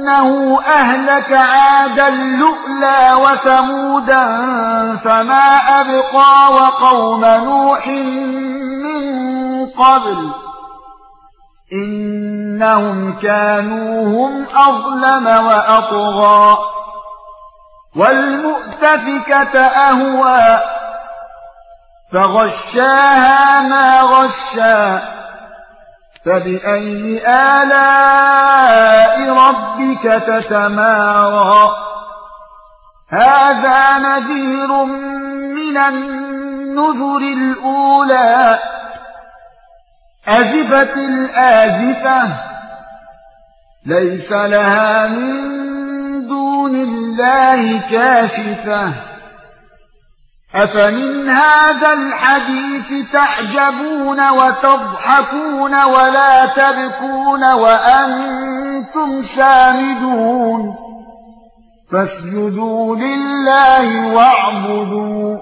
وأنه أهلك عادا اللؤلى وثمودا فما أبقى وقوم نوح من قبل إنهم كانوا هم أظلم وأطغى والمؤتفكة أهوى فغشاها ما غشا فبأي آلاء ربك تتمارى؟ هذا نذير من النذر الأولى. أزفت الآزفة ليس لها من دون الله كاشفة. أفمن هذا الحديث تعجبون وتضحكون ولا تبكون وأنتم سامدون فاسجدوا لله واعبدوا.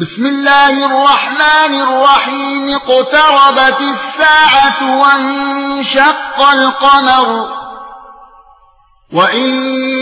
بسم الله الرحمن الرحيم اقتربت الساعة وانشق القمر. وَإِن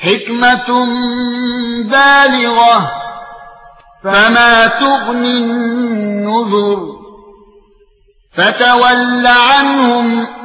حِكْمَةٌ بَالِغَةٌ فَمَا تُغْنِ النُّذُرُ. فَتَوَلَّ عَنْهُمْ